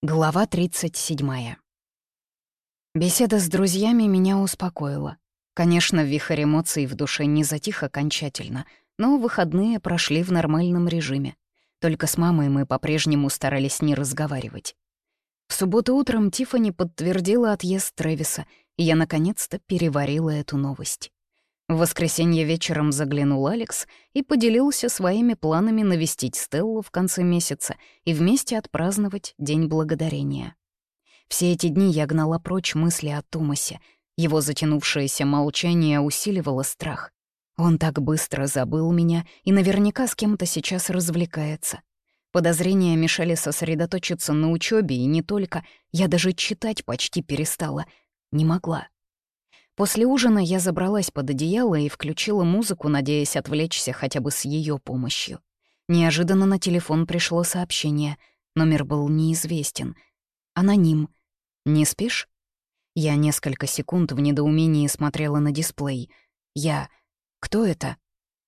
Глава 37. Беседа с друзьями меня успокоила. Конечно, вихрь эмоций в душе не затих окончательно, но выходные прошли в нормальном режиме. Только с мамой мы по-прежнему старались не разговаривать. В субботу утром Тифани подтвердила отъезд Трэвиса, и я наконец-то переварила эту новость. В воскресенье вечером заглянул Алекс и поделился своими планами навестить Стеллу в конце месяца и вместе отпраздновать День Благодарения. Все эти дни я гнала прочь мысли о Томасе. Его затянувшееся молчание усиливало страх. Он так быстро забыл меня и наверняка с кем-то сейчас развлекается. Подозрения мешали сосредоточиться на учебе и не только. Я даже читать почти перестала. Не могла. После ужина я забралась под одеяло и включила музыку, надеясь отвлечься хотя бы с ее помощью. Неожиданно на телефон пришло сообщение. Номер был неизвестен. Аноним. «Не спишь?» Я несколько секунд в недоумении смотрела на дисплей. Я... Кто это?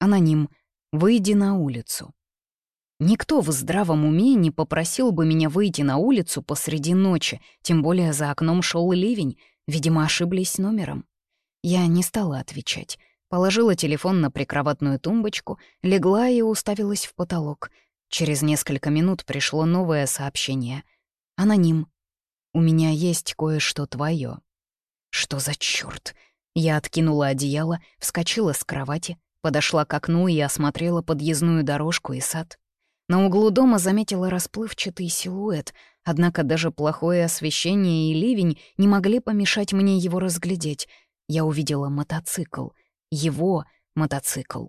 Аноним. «Выйди на улицу». Никто в здравом уме не попросил бы меня выйти на улицу посреди ночи, тем более за окном шел ливень. Видимо, ошиблись номером. Я не стала отвечать. Положила телефон на прикроватную тумбочку, легла и уставилась в потолок. Через несколько минут пришло новое сообщение. «Аноним. У меня есть кое-что твое. Что за чёрт? Я откинула одеяло, вскочила с кровати, подошла к окну и осмотрела подъездную дорожку и сад. На углу дома заметила расплывчатый силуэт, однако даже плохое освещение и ливень не могли помешать мне его разглядеть — я увидела мотоцикл. Его мотоцикл.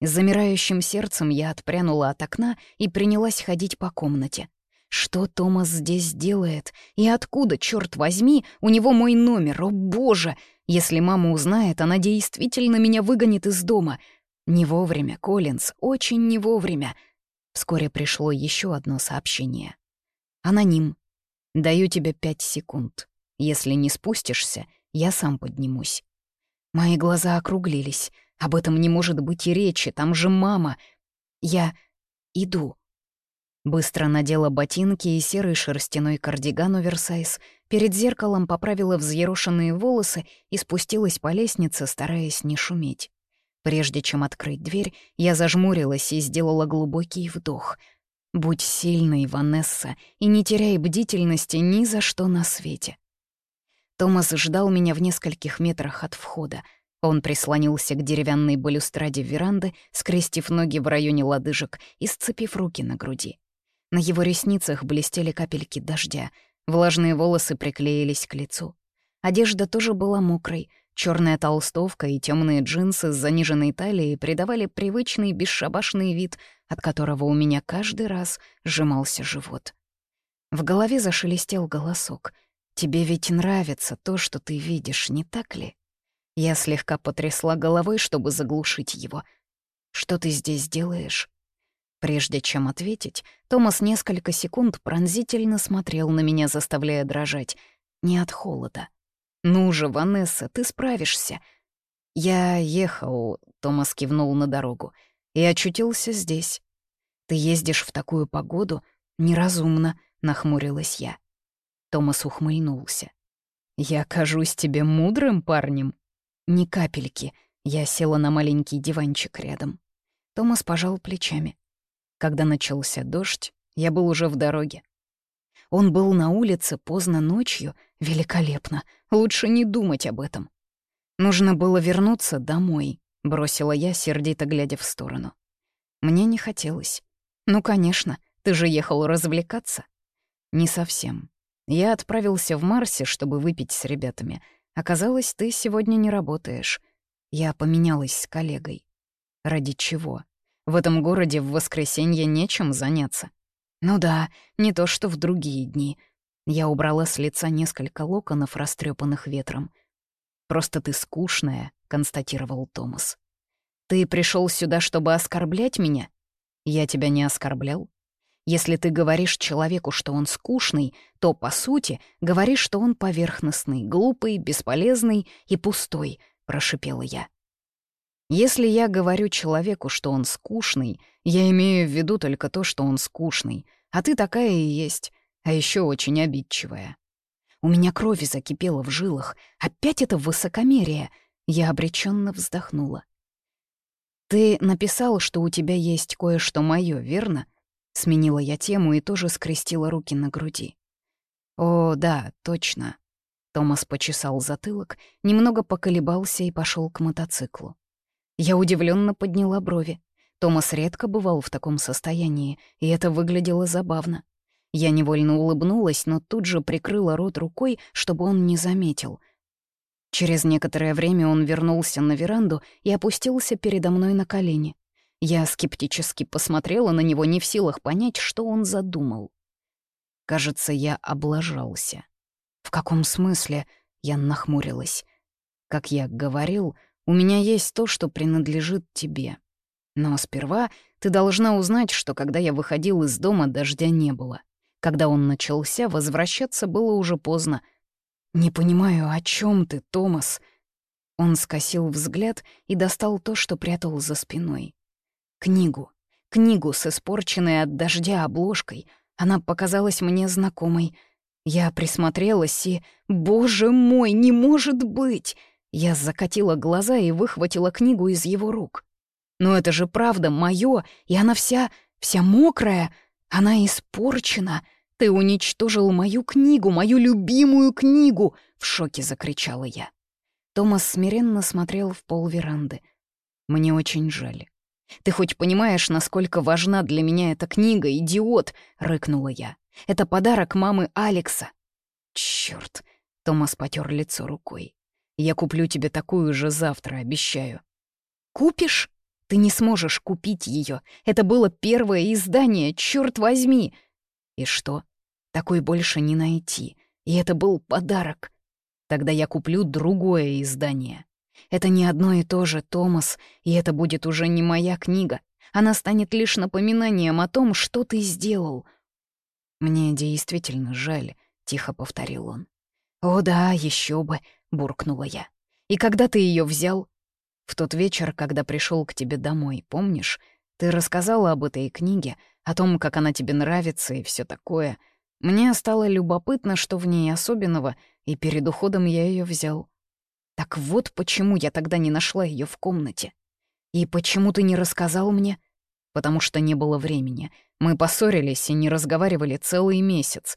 С замирающим сердцем я отпрянула от окна и принялась ходить по комнате. Что Томас здесь делает? И откуда, черт возьми, у него мой номер? О, боже! Если мама узнает, она действительно меня выгонит из дома. Не вовремя, Коллинз, очень не вовремя. Вскоре пришло еще одно сообщение. Аноним. Даю тебе пять секунд. Если не спустишься, я сам поднимусь. Мои глаза округлились. Об этом не может быть и речи, там же мама. Я иду. Быстро надела ботинки и серый шерстяной кардиган оверсайз, перед зеркалом поправила взъерошенные волосы и спустилась по лестнице, стараясь не шуметь. Прежде чем открыть дверь, я зажмурилась и сделала глубокий вдох. «Будь сильной, Ванесса, и не теряй бдительности ни за что на свете. Томас ждал меня в нескольких метрах от входа. Он прислонился к деревянной балюстраде веранды, скрестив ноги в районе лодыжек и сцепив руки на груди. На его ресницах блестели капельки дождя, влажные волосы приклеились к лицу. Одежда тоже была мокрой, черная толстовка и темные джинсы с заниженной талией придавали привычный бесшабашный вид, от которого у меня каждый раз сжимался живот. В голове зашелестел голосок — Тебе ведь нравится то, что ты видишь, не так ли? Я слегка потрясла головой, чтобы заглушить его. Что ты здесь делаешь? Прежде чем ответить, Томас несколько секунд пронзительно смотрел на меня, заставляя дрожать. Не от холода. «Ну же, Ванесса, ты справишься». «Я ехал», — Томас кивнул на дорогу, — «и очутился здесь». «Ты ездишь в такую погоду? Неразумно», — нахмурилась я. Томас ухмыльнулся. «Я кажусь тебе мудрым парнем?» «Ни капельки». Я села на маленький диванчик рядом. Томас пожал плечами. Когда начался дождь, я был уже в дороге. Он был на улице поздно ночью. Великолепно. Лучше не думать об этом. Нужно было вернуться домой, бросила я, сердито глядя в сторону. Мне не хотелось. Ну, конечно, ты же ехал развлекаться. Не совсем. Я отправился в Марсе, чтобы выпить с ребятами. Оказалось, ты сегодня не работаешь. Я поменялась с коллегой. Ради чего? В этом городе в воскресенье нечем заняться. Ну да, не то что в другие дни. Я убрала с лица несколько локонов, растрепанных ветром. «Просто ты скучная», — констатировал Томас. «Ты пришел сюда, чтобы оскорблять меня?» «Я тебя не оскорблял. Если ты говоришь человеку, что он скучный, то, по сути, говоришь, что он поверхностный, глупый, бесполезный и пустой», — прошипела я. Если я говорю человеку, что он скучный, я имею в виду только то, что он скучный, а ты такая и есть. а еще очень обидчивая. У меня кровь закипела в жилах. Опять это высокомерие. Я обреченно вздохнула. «Ты написал, что у тебя есть кое-что мое, верно?» Сменила я тему и тоже скрестила руки на груди. «О, да, точно». Томас почесал затылок, немного поколебался и пошел к мотоциклу. Я удивленно подняла брови. Томас редко бывал в таком состоянии, и это выглядело забавно. Я невольно улыбнулась, но тут же прикрыла рот рукой, чтобы он не заметил. Через некоторое время он вернулся на веранду и опустился передо мной на колени. Я скептически посмотрела на него, не в силах понять, что он задумал. Кажется, я облажался. «В каком смысле?» — я нахмурилась. «Как я говорил, у меня есть то, что принадлежит тебе. Но сперва ты должна узнать, что когда я выходил из дома, дождя не было. Когда он начался, возвращаться было уже поздно. «Не понимаю, о чем ты, Томас?» Он скосил взгляд и достал то, что прятал за спиной. Книгу. Книгу с испорченной от дождя обложкой. Она показалась мне знакомой. Я присмотрелась и... «Боже мой, не может быть!» Я закатила глаза и выхватила книгу из его рук. «Но это же правда моё, и она вся... вся мокрая!» Она испорчена. Ты уничтожил мою книгу, мою любимую книгу!» — в шоке закричала я. Томас смиренно смотрел в пол веранды. «Мне очень жаль. Ты хоть понимаешь, насколько важна для меня эта книга, идиот?» — рыкнула я. «Это подарок мамы Алекса». «Чёрт!» — Томас потер лицо рукой. «Я куплю тебе такую же завтра, обещаю». «Купишь?» Ты не сможешь купить ее. Это было первое издание, черт возьми. И что? Такой больше не найти. И это был подарок. Тогда я куплю другое издание. Это не одно и то же, Томас, и это будет уже не моя книга. Она станет лишь напоминанием о том, что ты сделал. Мне действительно жаль, тихо повторил он. О да, еще бы, буркнула я. И когда ты ее взял? В тот вечер, когда пришел к тебе домой, помнишь? Ты рассказала об этой книге, о том, как она тебе нравится и все такое. Мне стало любопытно, что в ней особенного, и перед уходом я ее взял. Так вот почему я тогда не нашла ее в комнате. И почему ты не рассказал мне? Потому что не было времени. Мы поссорились и не разговаривали целый месяц.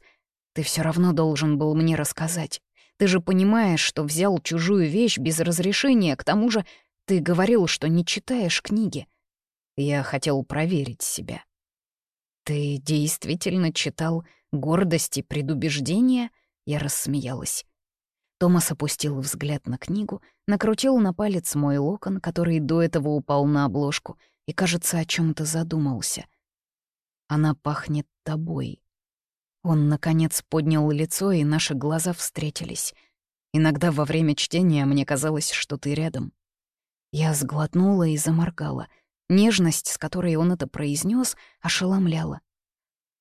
Ты все равно должен был мне рассказать. Ты же понимаешь, что взял чужую вещь без разрешения, к тому же ты говорил, что не читаешь книги. Я хотел проверить себя. Ты действительно читал «Гордость и предубеждение»? Я рассмеялась. Томас опустил взгляд на книгу, накрутил на палец мой локон, который до этого упал на обложку, и, кажется, о чем то задумался. «Она пахнет тобой». Он, наконец, поднял лицо, и наши глаза встретились. Иногда во время чтения мне казалось, что ты рядом. Я сглотнула и заморгала. Нежность, с которой он это произнес, ошеломляла.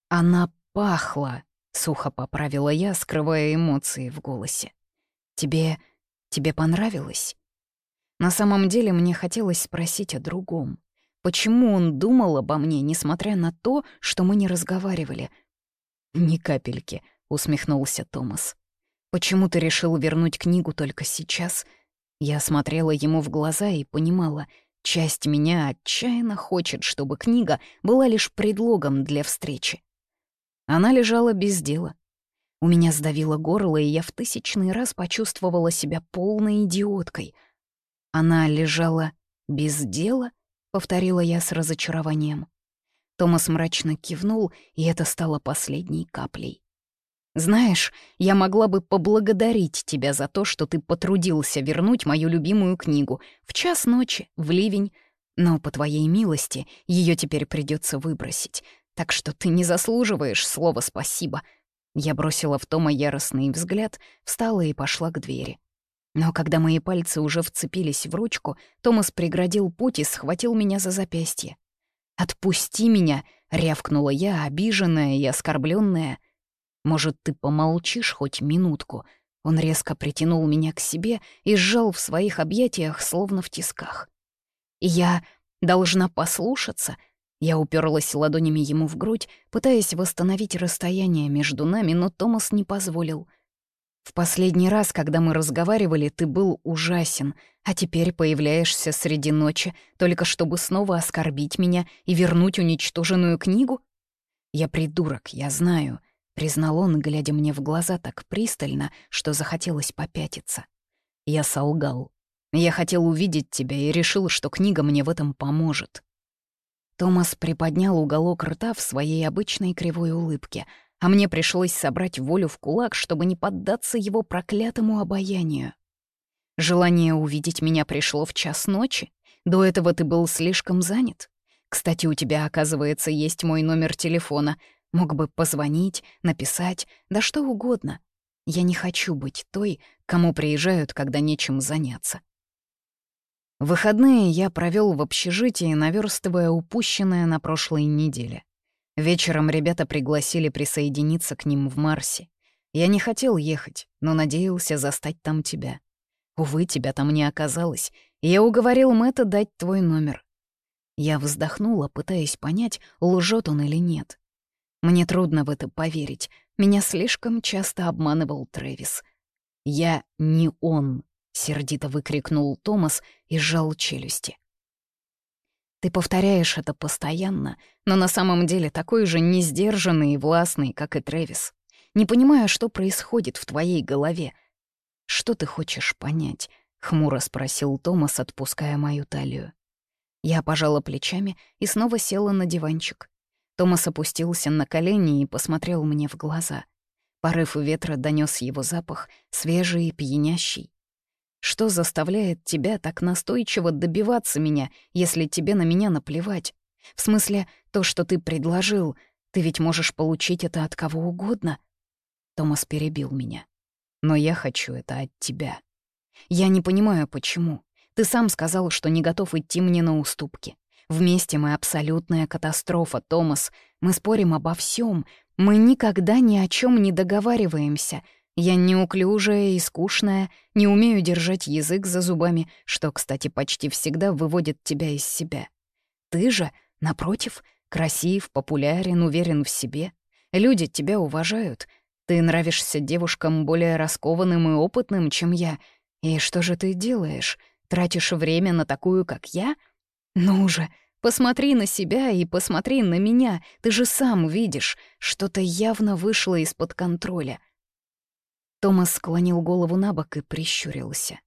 «Она пахла», — сухо поправила я, скрывая эмоции в голосе. «Тебе... тебе понравилось?» На самом деле мне хотелось спросить о другом. Почему он думал обо мне, несмотря на то, что мы не разговаривали? «Ни капельки», — усмехнулся Томас. «Почему ты решил вернуть книгу только сейчас?» Я смотрела ему в глаза и понимала, часть меня отчаянно хочет, чтобы книга была лишь предлогом для встречи. Она лежала без дела. У меня сдавило горло, и я в тысячный раз почувствовала себя полной идиоткой. Она лежала без дела, повторила я с разочарованием. Томас мрачно кивнул, и это стало последней каплей. Знаешь, я могла бы поблагодарить тебя за то, что ты потрудился вернуть мою любимую книгу в час ночи, в ливень, но по твоей милости ее теперь придется выбросить, так что ты не заслуживаешь слова «спасибо». Я бросила в Тома яростный взгляд, встала и пошла к двери. Но когда мои пальцы уже вцепились в ручку, Томас преградил путь и схватил меня за запястье. «Отпусти меня!» — рявкнула я, обиженная и оскорбленная. Может, ты помолчишь хоть минутку?» Он резко притянул меня к себе и сжал в своих объятиях, словно в тисках. «Я должна послушаться?» Я уперлась ладонями ему в грудь, пытаясь восстановить расстояние между нами, но Томас не позволил. «В последний раз, когда мы разговаривали, ты был ужасен, а теперь появляешься среди ночи, только чтобы снова оскорбить меня и вернуть уничтоженную книгу? Я придурок, я знаю», — признал он, глядя мне в глаза так пристально, что захотелось попятиться. Я солгал. Я хотел увидеть тебя и решил, что книга мне в этом поможет. Томас приподнял уголок рта в своей обычной кривой улыбке, а мне пришлось собрать волю в кулак, чтобы не поддаться его проклятому обаянию. Желание увидеть меня пришло в час ночи. До этого ты был слишком занят. Кстати, у тебя, оказывается, есть мой номер телефона. Мог бы позвонить, написать, да что угодно. Я не хочу быть той, кому приезжают, когда нечем заняться. Выходные я провел в общежитии, наверстывая упущенное на прошлой неделе. Вечером ребята пригласили присоединиться к ним в Марсе. Я не хотел ехать, но надеялся застать там тебя. Увы, тебя там не оказалось, и я уговорил Мэтта дать твой номер. Я вздохнула, пытаясь понять, лжет он или нет. Мне трудно в это поверить. Меня слишком часто обманывал Трэвис. Я не он, сердито выкрикнул Томас и сжал челюсти. Ты повторяешь это постоянно, но на самом деле такой же несдержанный и властный, как и Трэвис. Не понимаю, что происходит в твоей голове. Что ты хочешь понять? хмуро спросил Томас, отпуская мою талию. Я пожала плечами и снова села на диванчик. Томас опустился на колени и посмотрел мне в глаза. Порыв ветра донес его запах, свежий и пьянящий. Что заставляет тебя так настойчиво добиваться меня, если тебе на меня наплевать? В смысле, то, что ты предложил, ты ведь можешь получить это от кого угодно. Томас перебил меня. Но я хочу это от тебя. Я не понимаю, почему. Ты сам сказал, что не готов идти мне на уступки. Вместе мы абсолютная катастрофа, Томас. Мы спорим обо всем. Мы никогда ни о чем не договариваемся. Я неуклюжая и скучная, не умею держать язык за зубами, что, кстати, почти всегда выводит тебя из себя. Ты же, напротив, красив, популярен, уверен в себе. Люди тебя уважают. Ты нравишься девушкам более раскованным и опытным, чем я. И что же ты делаешь? Тратишь время на такую, как я? Ну же, посмотри на себя и посмотри на меня. Ты же сам видишь, что-то явно вышло из-под контроля — Томас склонил голову на бок и прищурился.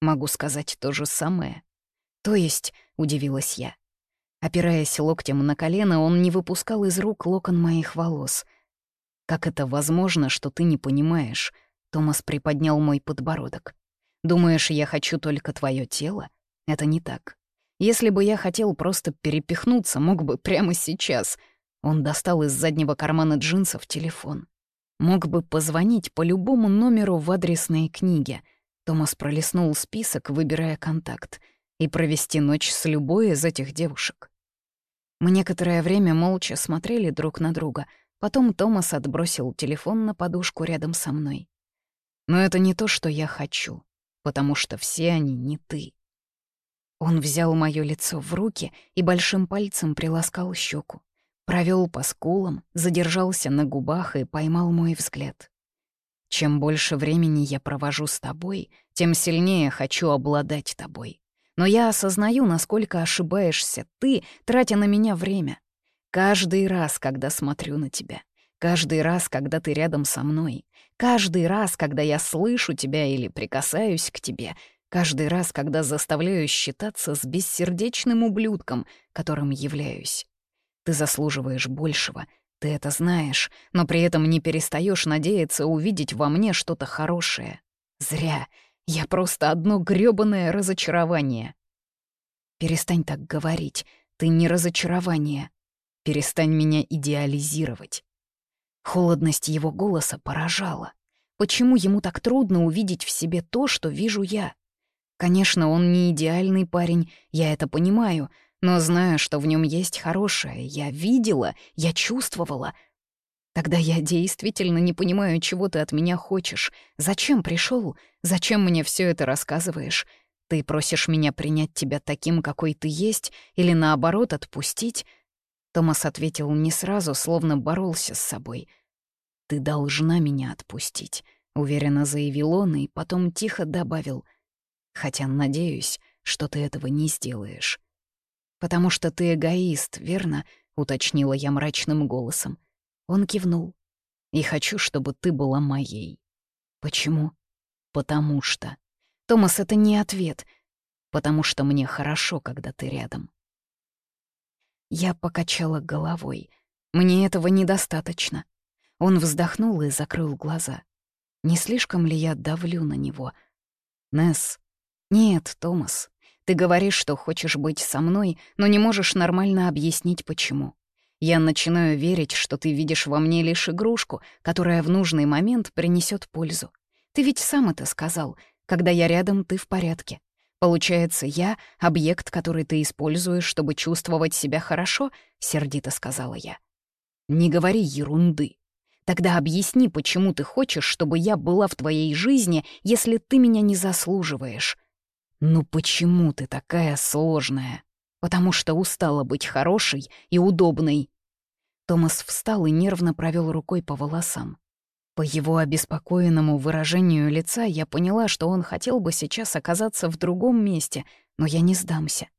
«Могу сказать то же самое». «То есть», — удивилась я. Опираясь локтем на колено, он не выпускал из рук локон моих волос. «Как это возможно, что ты не понимаешь?» Томас приподнял мой подбородок. «Думаешь, я хочу только твое тело? Это не так. Если бы я хотел просто перепихнуться, мог бы прямо сейчас». Он достал из заднего кармана джинсов телефон. Мог бы позвонить по любому номеру в адресной книге. Томас пролистнул список, выбирая контакт, и провести ночь с любой из этих девушек. Мы некоторое время молча смотрели друг на друга. Потом Томас отбросил телефон на подушку рядом со мной. «Но это не то, что я хочу, потому что все они не ты». Он взял моё лицо в руки и большим пальцем приласкал щеку. Провел по скулам, задержался на губах и поймал мой взгляд. Чем больше времени я провожу с тобой, тем сильнее хочу обладать тобой. Но я осознаю, насколько ошибаешься ты, тратя на меня время. Каждый раз, когда смотрю на тебя, каждый раз, когда ты рядом со мной, каждый раз, когда я слышу тебя или прикасаюсь к тебе, каждый раз, когда заставляю считаться с бессердечным ублюдком, которым являюсь. Ты заслуживаешь большего, ты это знаешь, но при этом не перестаешь надеяться увидеть во мне что-то хорошее. Зря. Я просто одно грёбаное разочарование. Перестань так говорить. Ты не разочарование. Перестань меня идеализировать. Холодность его голоса поражала. Почему ему так трудно увидеть в себе то, что вижу я? Конечно, он не идеальный парень, я это понимаю, но знаю, что в нем есть хорошее. Я видела, я чувствовала. Тогда я действительно не понимаю, чего ты от меня хочешь. Зачем пришел? Зачем мне все это рассказываешь? Ты просишь меня принять тебя таким, какой ты есть, или наоборот отпустить? Томас ответил не сразу, словно боролся с собой. «Ты должна меня отпустить», — уверенно заявил он и потом тихо добавил. «Хотя надеюсь, что ты этого не сделаешь». «Потому что ты эгоист, верно?» — уточнила я мрачным голосом. Он кивнул. «И хочу, чтобы ты была моей». «Почему?» «Потому что...» «Томас, это не ответ. Потому что мне хорошо, когда ты рядом». Я покачала головой. Мне этого недостаточно. Он вздохнул и закрыл глаза. Не слишком ли я давлю на него? Несс. Нет, Томас. Ты говоришь, что хочешь быть со мной, но не можешь нормально объяснить, почему. Я начинаю верить, что ты видишь во мне лишь игрушку, которая в нужный момент принесет пользу. Ты ведь сам это сказал. Когда я рядом, ты в порядке. Получается, я — объект, который ты используешь, чтобы чувствовать себя хорошо, — сердито сказала я. Не говори ерунды. Тогда объясни, почему ты хочешь, чтобы я была в твоей жизни, если ты меня не заслуживаешь. Ну почему ты такая сложная? Потому что устала быть хорошей и удобной. Томас встал и нервно провел рукой по волосам. По его обеспокоенному выражению лица я поняла, что он хотел бы сейчас оказаться в другом месте, но я не сдамся.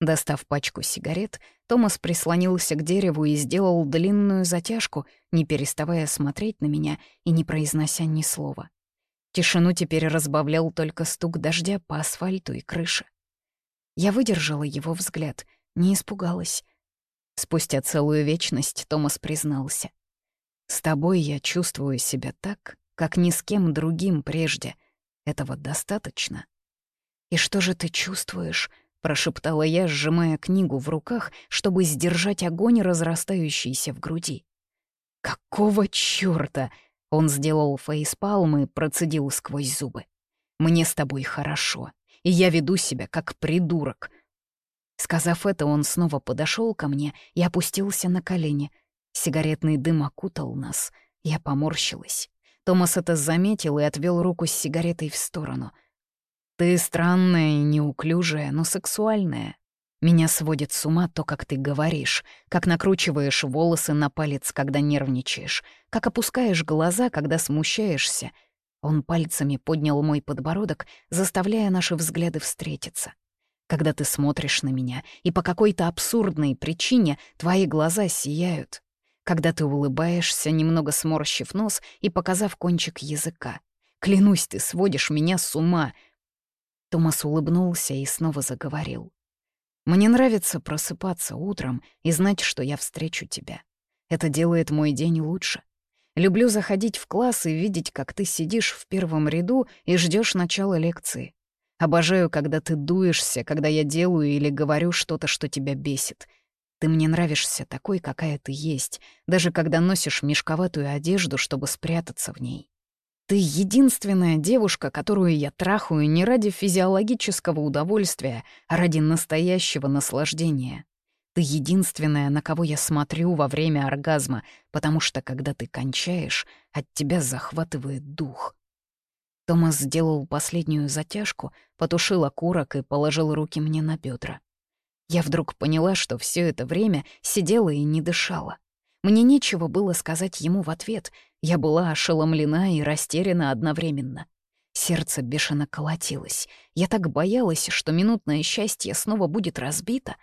Достав пачку сигарет, Томас прислонился к дереву и сделал длинную затяжку, не переставая смотреть на меня и не произнося ни слова. Тишину теперь разбавлял только стук дождя по асфальту и крыше. Я выдержала его взгляд, не испугалась. Спустя целую вечность Томас признался. «С тобой я чувствую себя так, как ни с кем другим прежде. Этого достаточно?» «И что же ты чувствуешь?» — прошептала я, сжимая книгу в руках, чтобы сдержать огонь, разрастающийся в груди. «Какого чёрта?» Он сделал фейспалм и процедил сквозь зубы. «Мне с тобой хорошо, и я веду себя как придурок». Сказав это, он снова подошел ко мне и опустился на колени. Сигаретный дым окутал нас. Я поморщилась. Томас это заметил и отвел руку с сигаретой в сторону. «Ты странная и неуклюжая, но сексуальная. Меня сводит с ума то, как ты говоришь, как накручиваешь волосы на палец, когда нервничаешь, как опускаешь глаза, когда смущаешься. Он пальцами поднял мой подбородок, заставляя наши взгляды встретиться. Когда ты смотришь на меня, и по какой-то абсурдной причине твои глаза сияют. Когда ты улыбаешься, немного сморщив нос и показав кончик языка. Клянусь, ты сводишь меня с ума. Томас улыбнулся и снова заговорил. Мне нравится просыпаться утром и знать, что я встречу тебя. Это делает мой день лучше. Люблю заходить в класс и видеть, как ты сидишь в первом ряду и ждешь начала лекции. Обожаю, когда ты дуешься, когда я делаю или говорю что-то, что тебя бесит. Ты мне нравишься такой, какая ты есть, даже когда носишь мешковатую одежду, чтобы спрятаться в ней. Ты единственная девушка, которую я трахаю не ради физиологического удовольствия, а ради настоящего наслаждения. Ты единственная, на кого я смотрю во время оргазма, потому что, когда ты кончаешь, от тебя захватывает дух. Томас сделал последнюю затяжку, потушил окурок и положил руки мне на бедра. Я вдруг поняла, что все это время сидела и не дышала. Мне нечего было сказать ему в ответ. Я была ошеломлена и растеряна одновременно. Сердце бешено колотилось. Я так боялась, что минутное счастье снова будет разбито.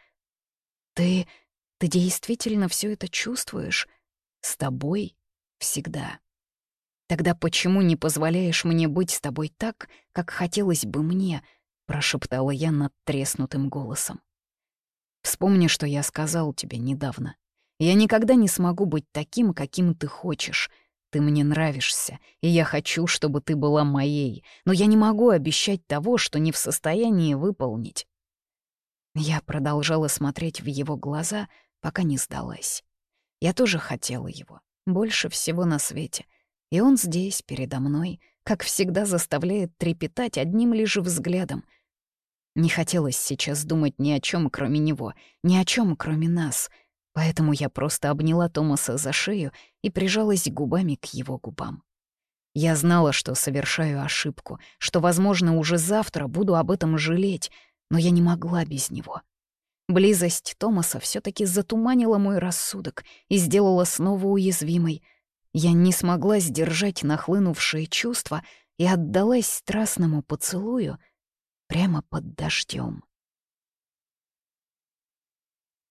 «Ты... ты действительно все это чувствуешь? С тобой? Всегда. Тогда почему не позволяешь мне быть с тобой так, как хотелось бы мне?» — прошептала я над треснутым голосом. «Вспомни, что я сказал тебе недавно. Я никогда не смогу быть таким, каким ты хочешь. Ты мне нравишься, и я хочу, чтобы ты была моей, но я не могу обещать того, что не в состоянии выполнить». Я продолжала смотреть в его глаза, пока не сдалась. Я тоже хотела его, больше всего на свете. И он здесь, передо мной, как всегда заставляет трепетать одним лишь взглядом. Не хотелось сейчас думать ни о чем, кроме него, ни о чем, кроме нас — Поэтому я просто обняла Томаса за шею и прижалась губами к его губам. Я знала, что совершаю ошибку, что, возможно, уже завтра буду об этом жалеть, но я не могла без него. Близость Томаса все таки затуманила мой рассудок и сделала снова уязвимой. Я не смогла сдержать нахлынувшие чувства и отдалась страстному поцелую прямо под дождем.